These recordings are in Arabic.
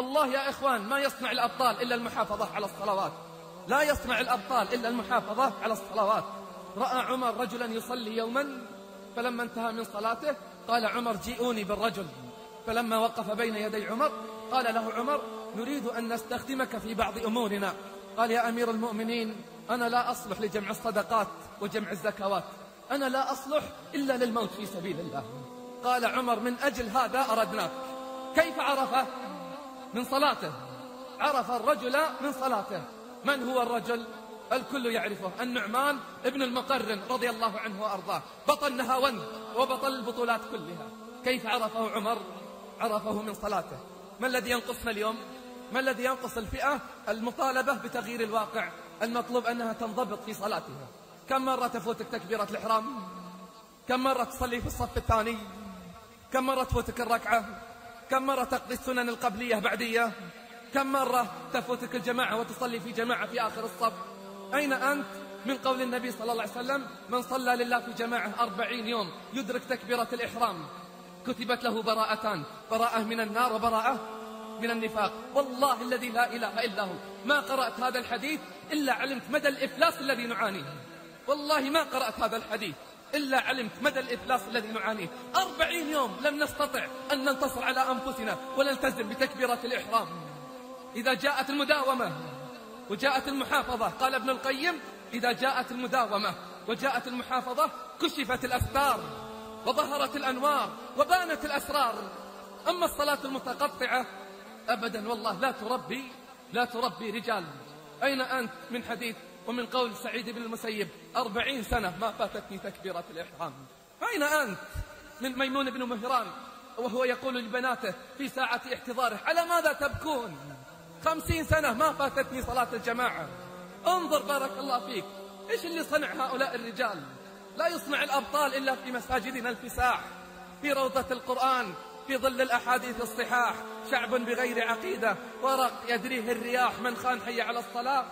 والله يا إخوان ما يصنع الأبطال إلا المحافظة على الصلوات. لا يصنع الأبطال إلا المحافظة على الصلوات. رأى عمر رجلا يصلي يوما فلما انتهى من صلاته قال عمر جيئوني بالرجل. فلما وقف بين يدي عمر قال له عمر نريد أن نستخدمك في بعض أمورنا. قال يا أمير المؤمنين أنا لا أصلح لجمع الصدقات وجمع الزكوات. أنا لا أصلح إلا للموت في سبيل الله. قال عمر من أجل هذا أردناك. كيف عرفه؟ من صلاته. عرف الرجل من صلاته. من هو الرجل؟ الكل يعرفه. النعمان ابن المقرن رضي الله عنه وأرضاه. بطل نهاوند وبطل البطولات كلها. كيف عرفه عمر؟ عرفه من صلاته. ما الذي ينقصنا اليوم؟ ما الذي ينقص الفئة؟ المطالبة بتغيير الواقع. المطلوب أنها تنضبط في صلاتها. كم مرة تفوتك تكبيرة الإحرام؟ كم مرة تصلي في الصف الثاني؟ كم مرة تفوتك الركعة؟ كم مرة تقضي السنن القبلية بعدية؟ كم مرة تفوتك الجماعة وتصلي في جماعة في آخر الصف؟ أين أنت؟ من قول النبي صلى الله عليه وسلم من صلى لله في جماعة أربعين يوم يدرك تكبيرة الإحرام. كتبت له براءتان براءة من النار وبراءة من النفاق. والله الذي لا إله إلا هو. ما قرأت هذا الحديث إلا علمت مدى الإفلاس الذي نعانيه. والله ما قرأت هذا الحديث. إلا علمت مدى الإفلاس الذي نعانيه. أربعين يوم لم نستطع أن ننتصر على أنفسنا ونلتزم بتكبيرة الإحرام. إذا جاءت المداومة وجاءت المحافظة قال ابن القيم إذا جاءت المداومة وجاءت المحافظة كشفت الأستار وظهرت الأنوار وبانت الأسرار. أما الصلاة المتقطعة أبدا والله لا تربي لا تربي رجال. أين أنت من حديث ومن قول سعيد بن المسيب أربعين سنة ما فاتتني تكبيرة الإحرام. أين أنت من ميمون بن مهران؟ وهو يقول لبناته في ساعة احتضاره على ماذا تبكون؟ خمسين سنة ما فاتتني صلاة الجماعة. انظر بارك الله فيك إيش اللي صنع هؤلاء الرجال؟ لا يصنع الأبطال إلا في مساجدنا الفساح في روضة القرآن في ظل الأحاديث الصحاح شعب بغير عقيدة ورق يدريه الرياح من خان حي على الصلاة.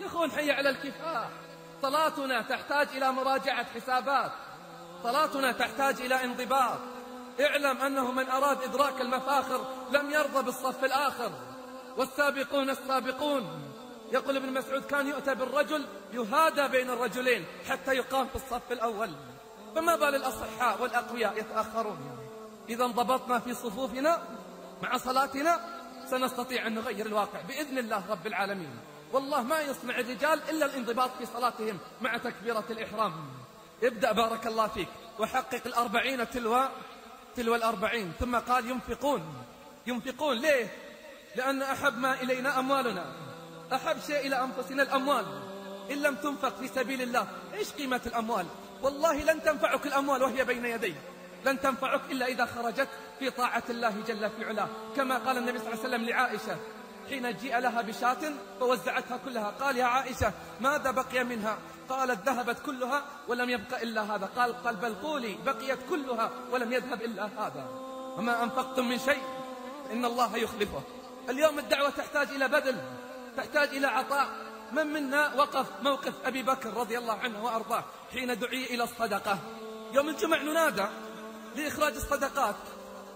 يخون حي على الكفاح. صلاتنا تحتاج إلى مراجعة حسابات. صلاتنا تحتاج إلى انضباط. اعلم أنه من أراد إدراك المفاخر لم يرضى بالصف الآخر. والسابقون السابقون. يقول ابن مسعود كان يؤتى بالرجل يهادى بين الرجلين حتى يقام في الصف الأول. فما بال الأصحاء والأقوياء يتأخرون؟ إذا انضبطنا في صفوفنا مع صلاتنا سنستطيع أن نغير الواقع بإذن الله رب العالمين. والله ما يصنع الرجال إلا الانضباط في صلاتهم مع تكبيرة الإحرام. ابدأ بارك الله فيك وحقق الأربعين تلو تلو الأربعين ثم قال ينفقون. ينفقون ليه؟ لأن أحب ما إلينا أموالنا. أحب شيء إلى أنفسنا الأموال. إن لم تنفق في سبيل الله إيش قيمة الأموال؟ والله لن تنفعك الأموال وهي بين يديك. لن تنفعك إلا إذا خرجت في طاعة الله جل في علاه. كما قال النبي صلى الله عليه وسلم لعائشة حين جيء لها بشاة فوزعتها كلها. قال يا عائشة ماذا بقي منها؟ قالت ذهبت كلها ولم يبق إلا هذا. قال قال بل قولي بقيت كلها ولم يذهب إلا هذا. وما أنفقتم من شيء؟ إن الله يخلفه. اليوم الدعوة تحتاج إلى بذل تحتاج إلى عطاء. من منا وقف موقف أبي بكر رضي الله عنه وأرضاه حين دعي إلى الصدقة. يوم الجمع ننادى لإخراج الصدقات.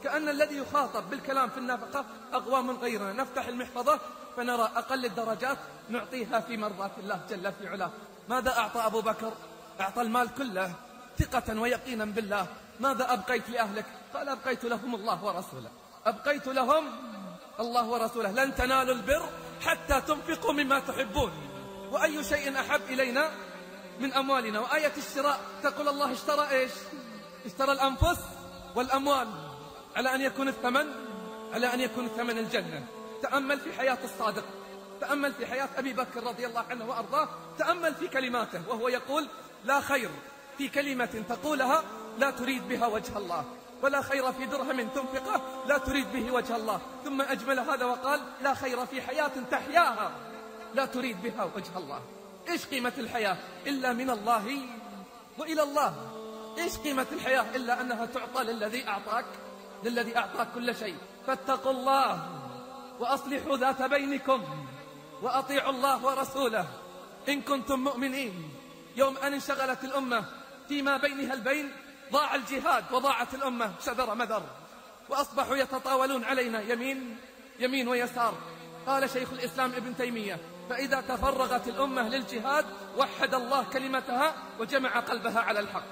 كأن الذي يخاطب بالكلام في النفقة أقوى من غيرنا. نفتح المحفظة فنرى أقل الدرجات نعطيها في مرضاة الله جل في علاه. ماذا أعطى أبو بكر؟ أعطى المال كله ثقة ويقينا بالله. ماذا أبقيت لأهلك؟ قال أبقيت لهم الله ورسوله. أبقيت لهم الله ورسوله. لن تنالوا البر حتى تنفقوا مما تحبون. وأي شيء أحب إلينا من أموالنا. وآية الشراء تقول الله اشترى إيش؟ اشترى الأنفس والأموال. على أن يكون الثمن؟ على أن يكون ثمن الجنة؟ تأمل في حياة الصادق تأمل في حياة أبي بكر رضي الله عنه وأرضاه تأمل في كلماته وهو يقول لا خير في كلمة تقولها لا تريد بها وجه الله ولا خير في درهم تنفقه لا تريد به وجه الله. ثم أجمل هذا وقال لا خير في حياة تحياها لا تريد بها وجه الله. إيش قيمة الحياة؟ إلا من الله وإلى الله. إيش قيمة الحياة إلا أنها تعطى للذي أعطاك؟ للذي أعطاك كل شيء. فاتقوا الله وأصلحوا ذات بينكم وأطيعوا الله ورسوله. إن كنتم مؤمنين. يوم أن انشغلت الأمة فيما بينها البين ضاع الجهاد وضاعت الأمة شذر مذر. وأصبحوا يتطاولون علينا يمين يمين ويسار. قال شيخ الإسلام ابن تيمية فإذا تفرغت الأمة للجهاد وحد الله كلمتها وجمع قلبها على الحق.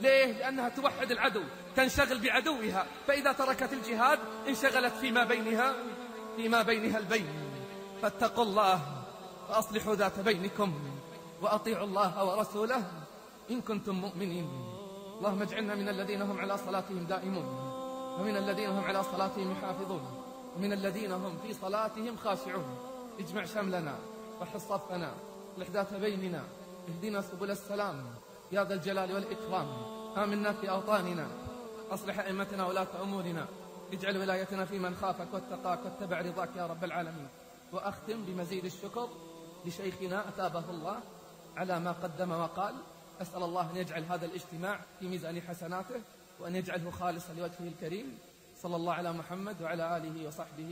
ليه؟ لأنها توحد العدو تنشغل بعدوها. فإذا تركت الجهاد انشغلت فيما بينها فيما بينها البين. فاتقوا الله وأصلحوا ذات بينكم وأطيعوا الله ورسوله إن كنتم مؤمنين. اللهم اجعلنا من الذين هم على صلاتهم دائمون ومن الذين هم على صلاتهم يحافظون ومن الذين هم في صلاتهم خاشعون. اجمع شملنا وحص صفنا بيننا اهدنا سبل السلام. يا ذا الجلال والإكرام. آمنا في أوطاننا. أصلح أئمتنا ولاة أمورنا. اجعل ولايتنا في من خافك واتقاك واتبع رضاك يا رب العالمين. وأختم بمزيد الشكر لشيخنا أتابه الله على ما قدم وقال. أسأل الله أن يجعل هذا الاجتماع في ميزان حسناته وأن يجعله خالصا لوجهه الكريم. صلى الله على محمد وعلى آله وصحبه